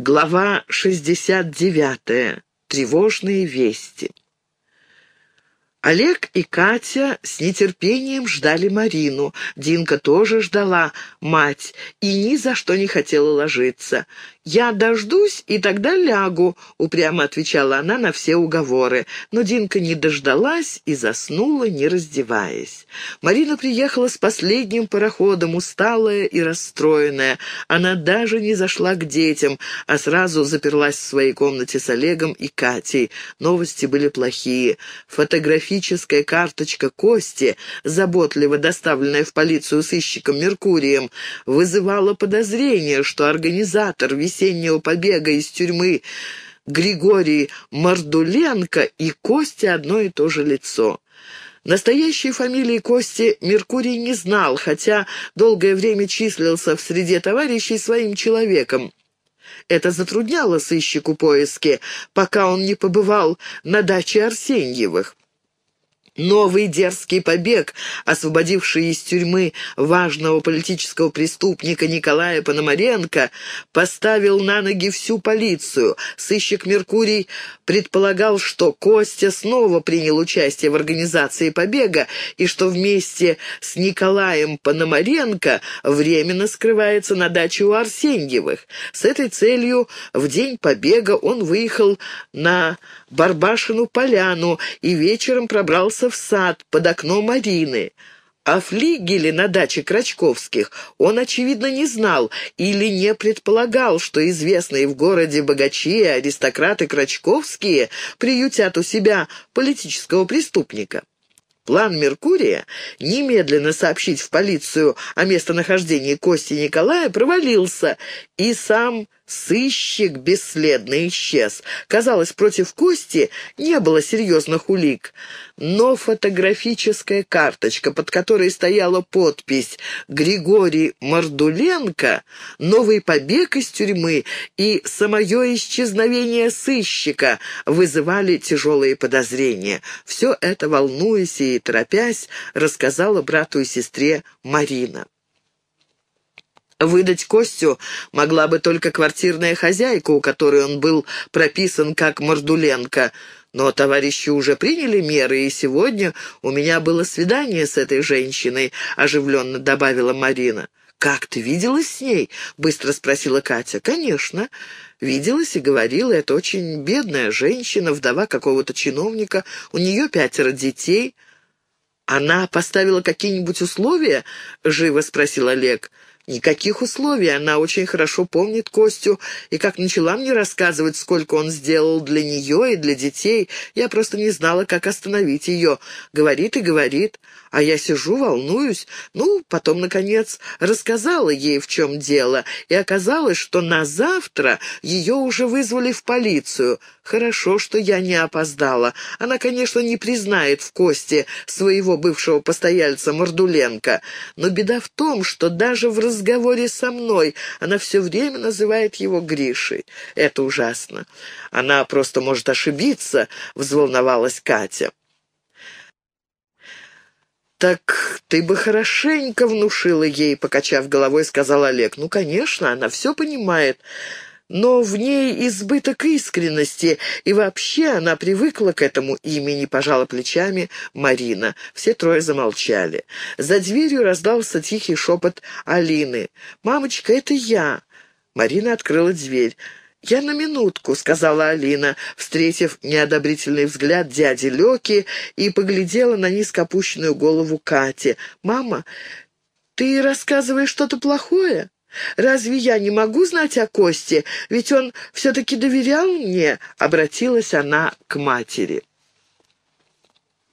Глава 69. Тревожные вести. Олег и Катя с нетерпением ждали Марину. Динка тоже ждала мать и ни за что не хотела ложиться. «Я дождусь и тогда лягу», — упрямо отвечала она на все уговоры. Но Динка не дождалась и заснула, не раздеваясь. Марина приехала с последним пароходом, усталая и расстроенная. Она даже не зашла к детям, а сразу заперлась в своей комнате с Олегом и Катей. Новости были плохие. Фотографическая карточка Кости, заботливо доставленная в полицию сыщиком Меркурием, вызывала подозрение, что организатор весеннего побега из тюрьмы Григорий Мордуленко и Костя одно и то же лицо. Настоящей фамилии Кости Меркурий не знал, хотя долгое время числился в среде товарищей своим человеком. Это затрудняло сыщику поиски, пока он не побывал на даче Арсеньевых. Новый дерзкий побег, освободивший из тюрьмы важного политического преступника Николая Пономаренко, поставил на ноги всю полицию. Сыщик Меркурий предполагал, что Костя снова принял участие в организации побега и что вместе с Николаем Пономаренко временно скрывается на даче у Арсеньевых. С этой целью в день побега он выехал на Барбашину поляну и вечером пробрался в сад под окном Марины. О флигеле на даче Крачковских он, очевидно, не знал или не предполагал, что известные в городе богачи и аристократы Крачковские приютят у себя политического преступника. План Меркурия немедленно сообщить в полицию о местонахождении Кости Николая провалился, и сам сыщик бесследно исчез. Казалось, против Кости не было серьезных улик, но фотографическая карточка, под которой стояла подпись «Григорий Мордуленко», новый побег из тюрьмы и самое исчезновение сыщика вызывали тяжелые подозрения. Все это, волнуясь и торопясь, рассказала брату и сестре Марина. Выдать Костю могла бы только квартирная хозяйка, у которой он был прописан как Мордуленко. Но товарищи уже приняли меры, и сегодня у меня было свидание с этой женщиной», — оживленно добавила Марина. «Как ты виделась с ней?» — быстро спросила Катя. «Конечно. Виделась и говорила. Это очень бедная женщина, вдова какого-то чиновника. У нее пятеро детей». «Она поставила какие-нибудь условия?» — живо спросил Олег. Никаких условий, она очень хорошо помнит Костю, и как начала мне рассказывать, сколько он сделал для нее и для детей, я просто не знала, как остановить ее. Говорит и говорит, а я сижу, волнуюсь. Ну, потом, наконец, рассказала ей, в чем дело, и оказалось, что на завтра ее уже вызвали в полицию. Хорошо, что я не опоздала. Она, конечно, не признает в Косте своего бывшего постояльца Мордуленко, но беда в том, что даже в разговоре со мной она все время называет его Гришей. Это ужасно. Она просто может ошибиться, взволновалась Катя. «Так ты бы хорошенько внушила ей», — покачав головой, сказал Олег. «Ну, конечно, она все понимает но в ней избыток искренности, и вообще она привыкла к этому имени, пожала плечами Марина. Все трое замолчали. За дверью раздался тихий шепот Алины. «Мамочка, это я!» Марина открыла дверь. «Я на минутку», — сказала Алина, встретив неодобрительный взгляд дяди Лёки и поглядела на низко опущенную голову Кати. «Мама, ты рассказываешь что-то плохое?» «Разве я не могу знать о Косте? Ведь он все-таки доверял мне», — обратилась она к матери.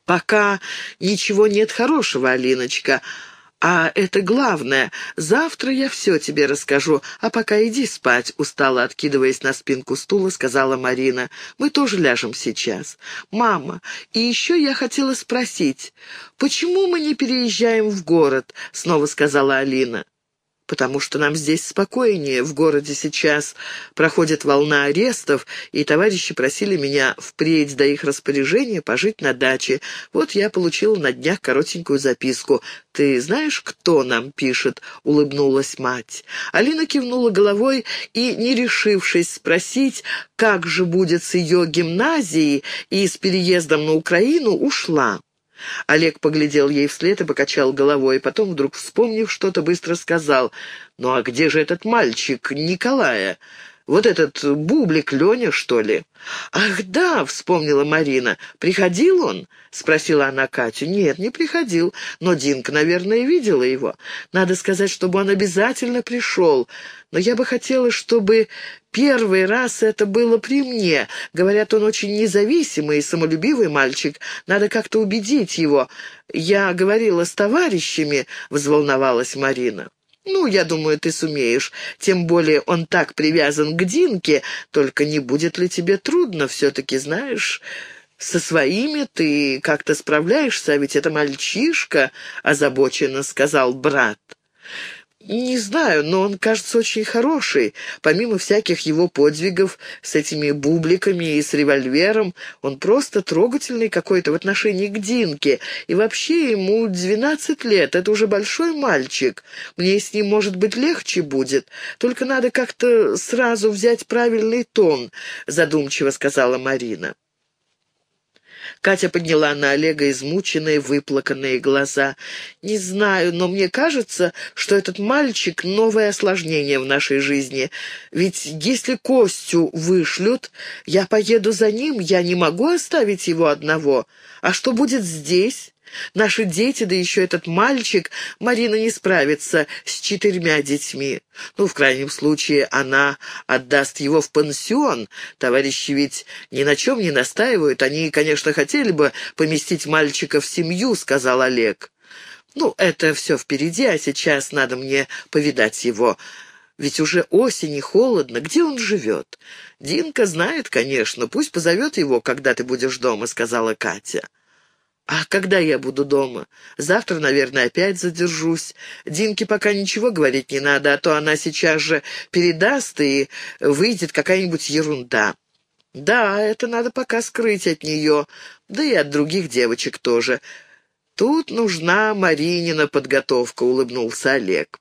«Пока ничего нет хорошего, Алиночка, а это главное. Завтра я все тебе расскажу, а пока иди спать», — устало откидываясь на спинку стула, сказала Марина. «Мы тоже ляжем сейчас». «Мама, и еще я хотела спросить, почему мы не переезжаем в город?» — снова сказала Алина. Потому что нам здесь спокойнее. В городе сейчас проходит волна арестов, и товарищи просили меня впредь до их распоряжения пожить на даче. Вот я получила на днях коротенькую записку. «Ты знаешь, кто нам пишет?» — улыбнулась мать. Алина кивнула головой и, не решившись спросить, как же будет с ее гимназией и с переездом на Украину, ушла. Олег поглядел ей вслед и покачал головой, потом, вдруг вспомнив что-то, быстро сказал, «Ну а где же этот мальчик, Николая? Вот этот бублик Леня, что ли?» «Ах, да!» — вспомнила Марина. «Приходил он?» — спросила она Катю. «Нет, не приходил, но Динка, наверное, видела его. Надо сказать, чтобы он обязательно пришел. Но я бы хотела, чтобы первый раз это было при мне. Говорят, он очень независимый и самолюбивый мальчик. Надо как-то убедить его. Я говорила с товарищами», — взволновалась Марина. «Ну, я думаю, ты сумеешь. Тем более он так привязан к Динке. Только не будет ли тебе трудно все-таки, знаешь...» «Со своими ты как-то справляешься, а ведь это мальчишка», — озабоченно сказал брат. «Не знаю, но он, кажется, очень хороший. Помимо всяких его подвигов с этими бубликами и с револьвером, он просто трогательный какой-то в отношении к Динке. И вообще ему двенадцать лет, это уже большой мальчик. Мне с ним, может быть, легче будет. Только надо как-то сразу взять правильный тон», — задумчиво сказала Марина. Катя подняла на Олега измученные, выплаканные глаза. «Не знаю, но мне кажется, что этот мальчик — новое осложнение в нашей жизни. Ведь если Костю вышлют, я поеду за ним, я не могу оставить его одного. А что будет здесь?» Наши дети, да еще этот мальчик, Марина не справится с четырьмя детьми. Ну, в крайнем случае, она отдаст его в пансион. Товарищи ведь ни на чем не настаивают. Они, конечно, хотели бы поместить мальчика в семью, сказал Олег. Ну, это все впереди, а сейчас надо мне повидать его. Ведь уже осень и холодно. Где он живет? Динка знает, конечно. Пусть позовет его, когда ты будешь дома, сказала Катя. «А когда я буду дома? Завтра, наверное, опять задержусь. Динке пока ничего говорить не надо, а то она сейчас же передаст и выйдет какая-нибудь ерунда». «Да, это надо пока скрыть от нее, да и от других девочек тоже. Тут нужна Маринина подготовка», — улыбнулся Олег.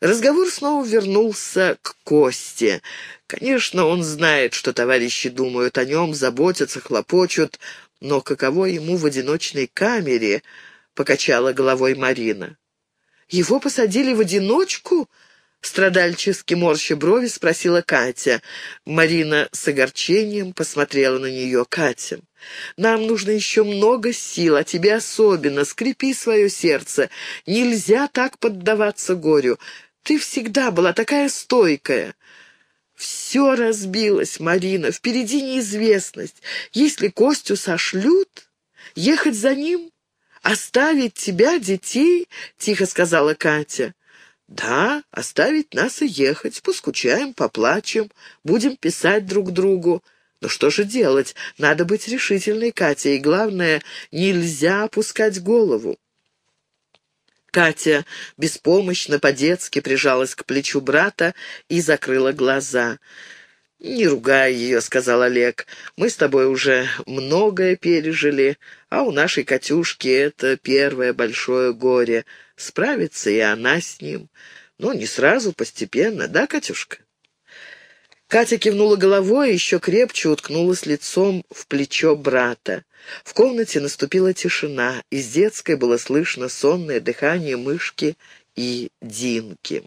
Разговор снова вернулся к Косте. Конечно, он знает, что товарищи думают о нем, заботятся, хлопочут, но каково ему в одиночной камере, покачала головой Марина. Его посадили в одиночку? Страдальчески морща брови спросила Катя. Марина с огорчением посмотрела на нее. «Катя, нам нужно еще много сил, а тебе особенно. Скрепи свое сердце. Нельзя так поддаваться горю. Ты всегда была такая стойкая. Все разбилось, Марина, впереди неизвестность. Если Костю сошлют, ехать за ним, оставить тебя, детей, — тихо сказала Катя. Да, оставить нас и ехать, поскучаем, поплачем, будем писать друг другу. Но что же делать? Надо быть решительной, Катя, и главное, нельзя опускать голову. Катя беспомощно, по-детски прижалась к плечу брата и закрыла глаза. «Не ругай ее», — сказал Олег. «Мы с тобой уже многое пережили, а у нашей Катюшки это первое большое горе. Справится и она с ним. Ну, не сразу, постепенно, да, Катюшка?» Катя кивнула головой и еще крепче уткнулась лицом в плечо брата. В комнате наступила тишина, из детской было слышно сонное дыхание мышки и Динки.